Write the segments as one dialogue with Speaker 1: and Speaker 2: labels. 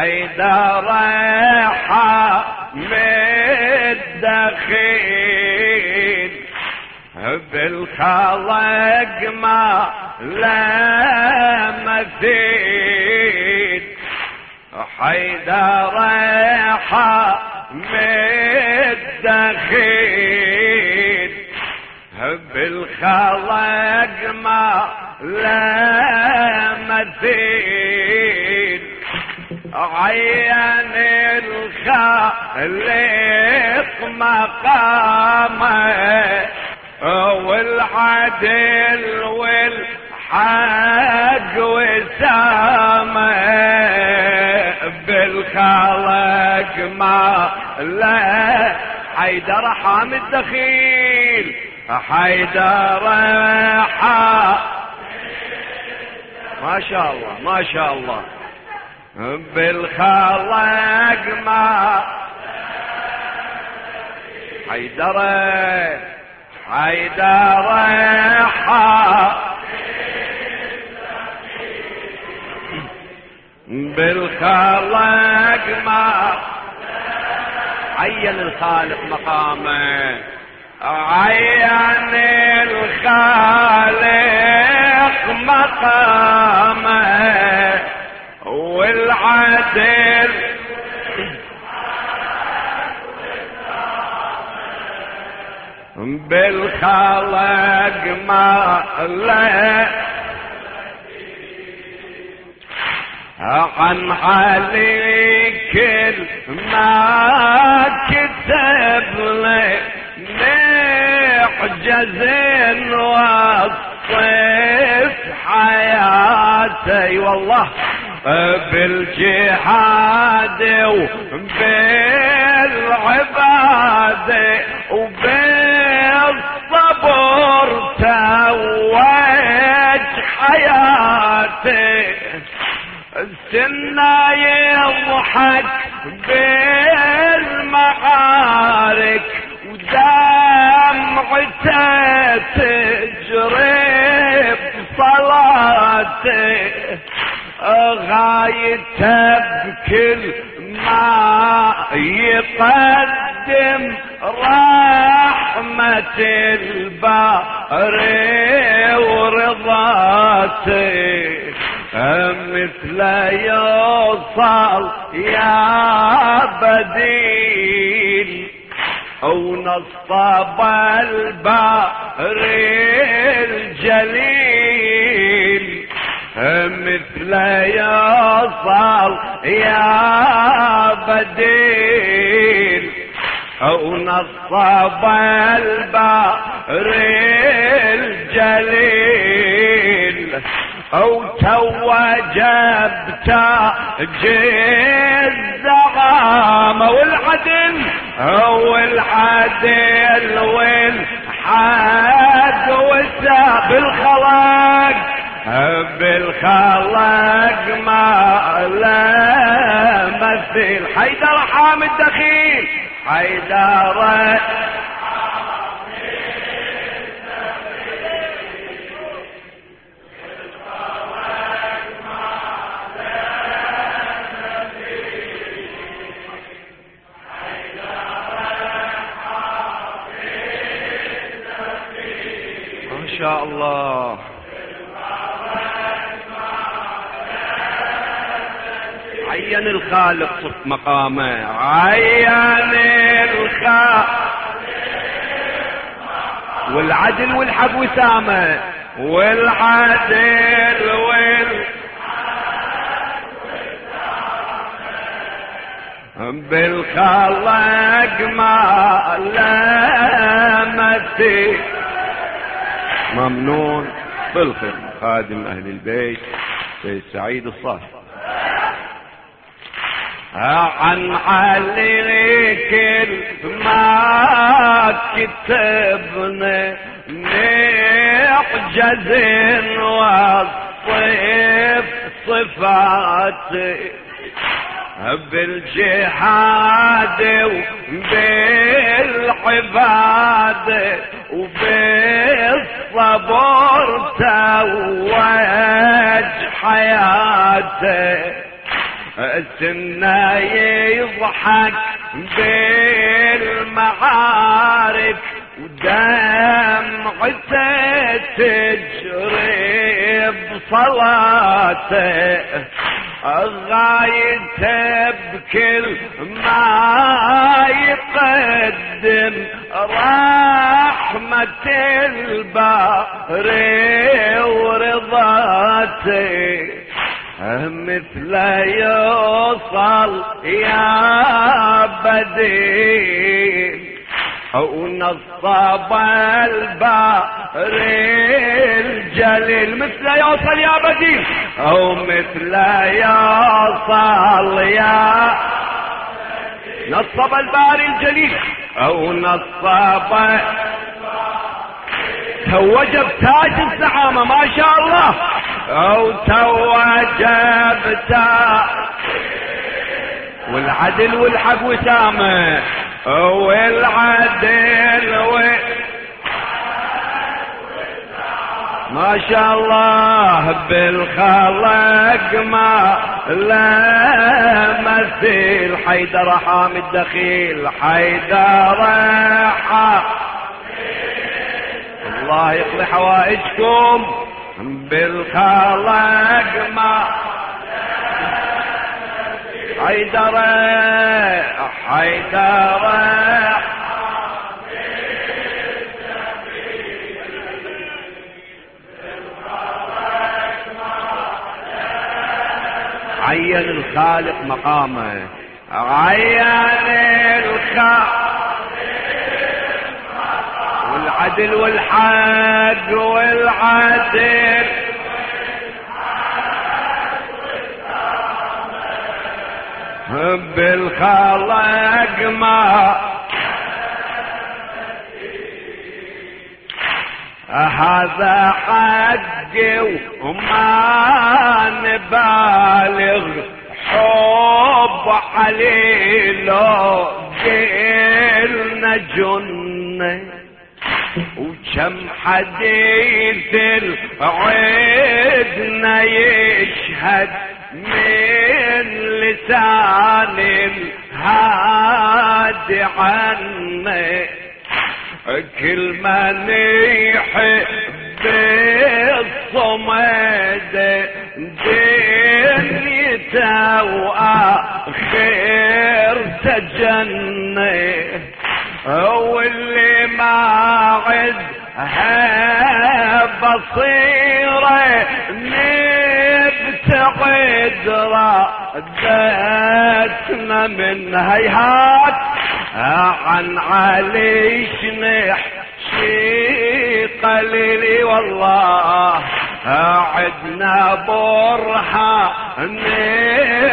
Speaker 1: حيدر مدخين بالخلق ما لا مثيل حيدر مدخين بالخلق ما لا مثيل عين الخالق مقامه والعدل والحق وسامه بالخلق ما لا. حيدر حامد دخيل حيدر حامد ما شاء الله ما شاء الله. بالخلق ما حيدر حيدر بالخلق ما عين الخالق مقامه عين الخالق مقامه. والعدل بالخلق ما لا. عن عليك ما كتب لي معجز وصف حياتي والله بالجهاد وبالعباد وبالصبر توج حياتي. السنة يضحك بالمعارك ودمعته تجري بصلاته. غايته بكل ما يقدم رحمة الباري ورضاته مثل يوصل يا بديل أو نصب البحر الجليل. مثل يوصل يا بديل. أو نصب البحر الجليل. أو توجبت الزعامة والعدل أو العدل الخلق بالخلق ما لا مثيل حيدر حامد دخيل حيدر ما شاء الله. عين الخالق صف مقامه. عين الخالق. والعدل والحق وسامه. والعدل وال بالخلق ما لامتي ممنون. بالخدمة. خادم أهل البيت. سيد سعيد الصالح. عن عليك ما كتبنا نعجز وصف صفاتي بالجهاد وبالعباد وبالصبر توج حياته. سنة يضحك بالمعارك ودمعته تجري بصلاته. غايته بكل ما يقدم رحمة الباري ورضاته. مثل يوصل يا بديل أو نصب البار الجليل. مثل يوصل يا بديل أو مثل يوصل يا نصب البار الجليل. أو نصب توج بتاج الزعامة ما شاء الله. أو توج بتاج والعدل والحق وسامة. والعدل و ما شاء الله بالخلق ما لا مثيل حيدر حامد دخيل حيدر حامد. الله يقضي حوائجكم. بالخلق ما حيدر حيدر. عين الخالق مقامه. عين الخالق والعدل والحق والعدل بالخلق ما هذا حقي وما نبالغ. حب علي لو قلنا جنة. وكم حديث العيدنا يشهد من لسان الهادي عني كل من يحب الصمد دنيته واخر تجني واللي ما عدها بصيره نبتعد ردتنا من هيهات. عن علي نحشي قليلي والله. عدنا برهان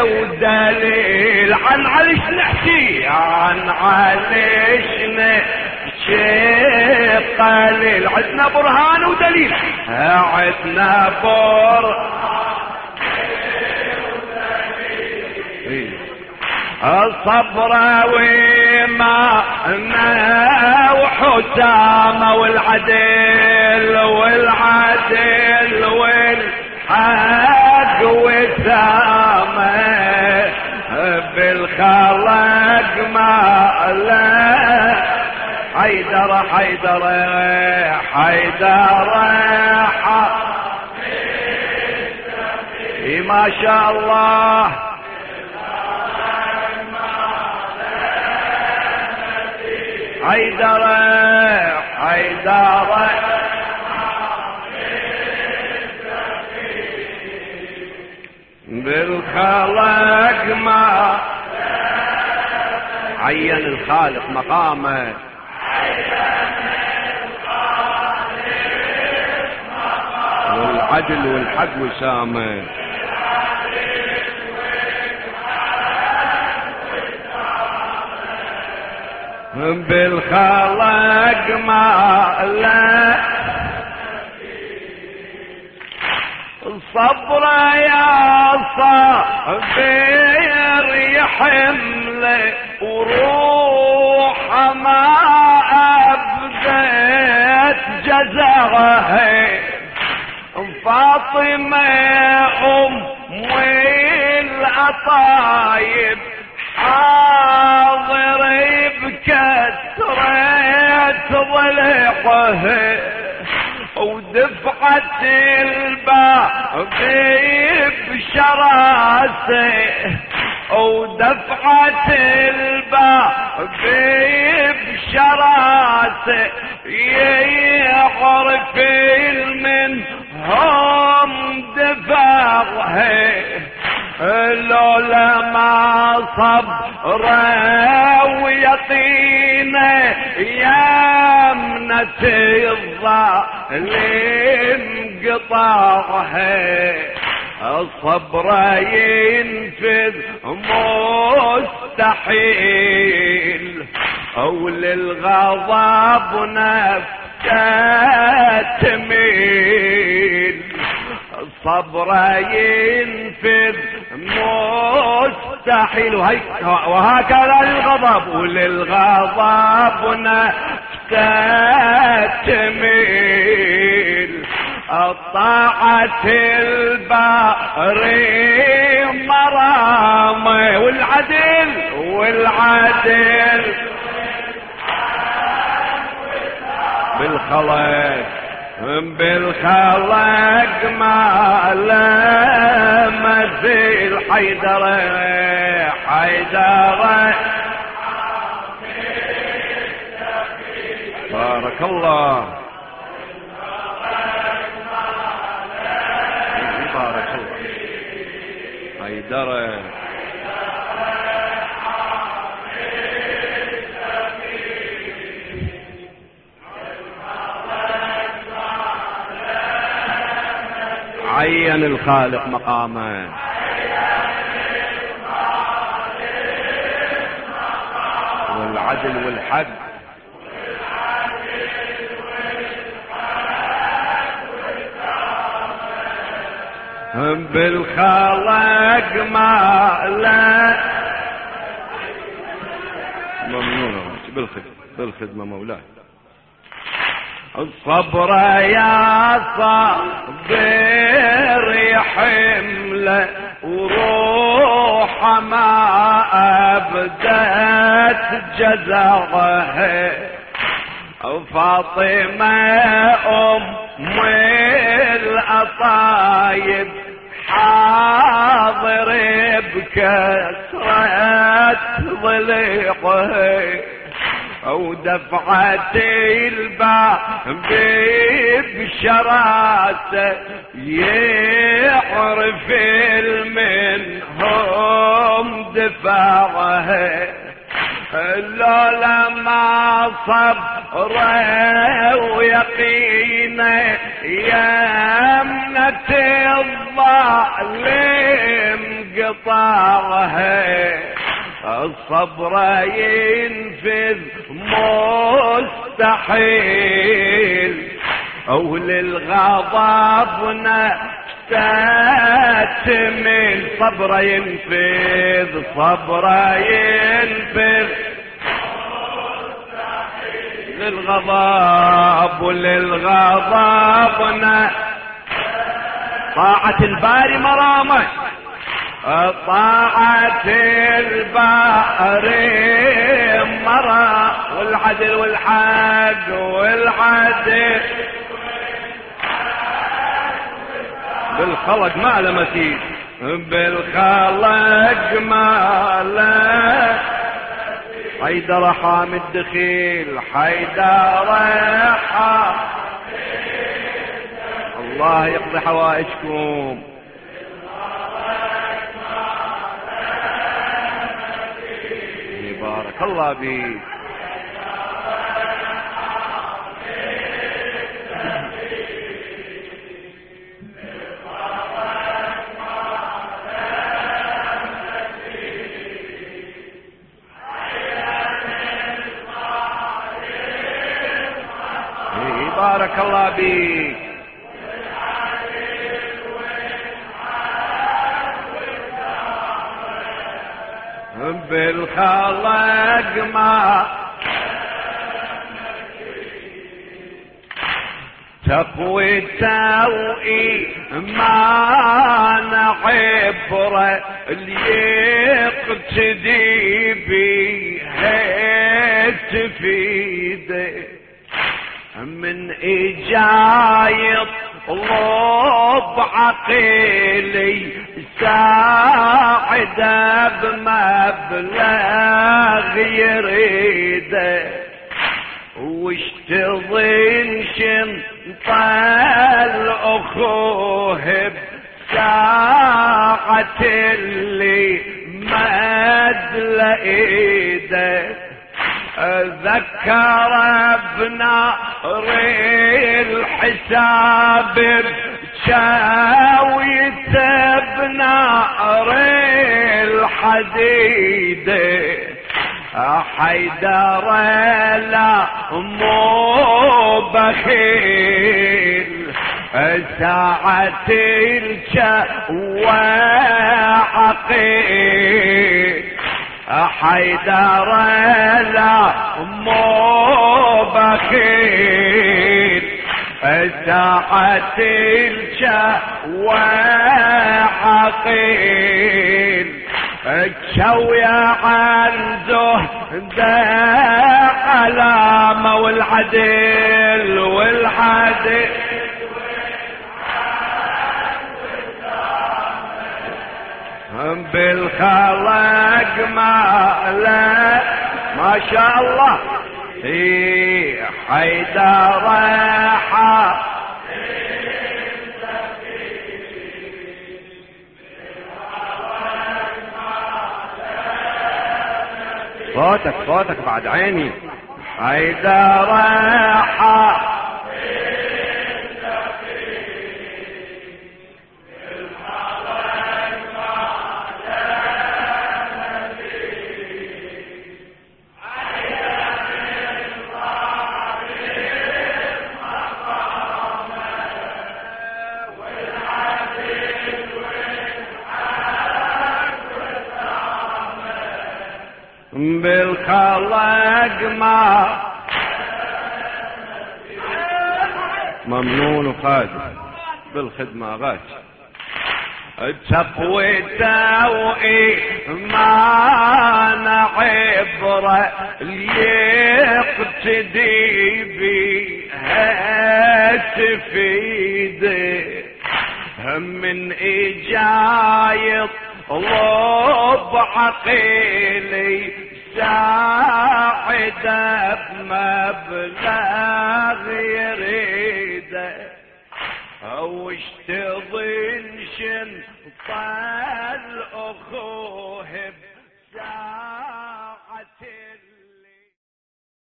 Speaker 1: ودليل عن علي نحكي؟ عن علي نحكي قليل. عدنا برهان ودليل. عدنا برهان الصبر وما وحسامة والعدل والعدل والحق وسامة بالخلق ما لا. حيدر حيدر حيدر. ما شاء الله. حيدر حيدر بالخلق ما عين الخالق مقامه. والعدل والحق وسامه. بالخلق ما لا. الصبر يا صابر يحمل وروح ما أبدت جزعه فاطمة أم الأطايب حاضر بكثرة ضلعه ودفعة الباب بشراسه ودفعة الباب بشراسه. يعرف منهم دفعه لولا ما صبر ويقينه يمنة الظالم قطعها. الصبر ينفذ مستحيل أو للغضب نفسه تميل. الصبر ينفذ مستحيل. وهكذا للغضب. وللغضب نفسه تميل الطاعة الباري مرامة والعدل والعدل بالخلق. بالخلق ما لا مثيل حيدر حيدر. بارك الله. حيدر. عين الخالق مقامه والعدل والحق بالخلق ما لا. ممنون بالخدمة بالخدمة مولاي. الصبر يا صبر حملة وروح ما أبدت جزعه فاطمة أم الأطايب حاضر بكسرة ضلعه أو دفعة الباب بشراسة يعرف منهم دفاعه. لولا ما صبر ويقينه يمنة الظالم قطعها الصبر ينفذ مستحيل. أو للغضب نستتمل صبر ينفذ صبر ينفذ. للغضب وللغضب طاعة الباري مرامة. طاعة الباري مرا والعدل والحق والعدل. بالخلق ما لمتي بالخلق ما لا حيدر حامد دخيل حيدر الله يقضي حوائجكم. بارك الله بيك الله بيك بالخلق ما تقويته وإيمان عبرة ليقتدي بها تفيده من إجايط طلب عقيلي ساعده بمبلغ يريده. وش تظن شنطل اخوه بساعة اللي مد لإيده. ذكر بنار الحساب بشاويت بنار الحديد حيدر لا مو بخيل. ساعة الشوى عقيل حيدر لا مو بخيل ساعة الشوى عقيل تشوي عن زهد علامة والعدل والعدل بالخلق ما لا. ما شاء الله. في حيدر راحة. صوتك صوتك بعد عيني. حيدر راحة. وقادر بالخدمة غاش. تقويته وإيمان عبرة ليقتدي بها تفيده من إجايط طلب عقيلي ساعده بمبلغ يريده أو اشتظن شن طال أخوه بساعة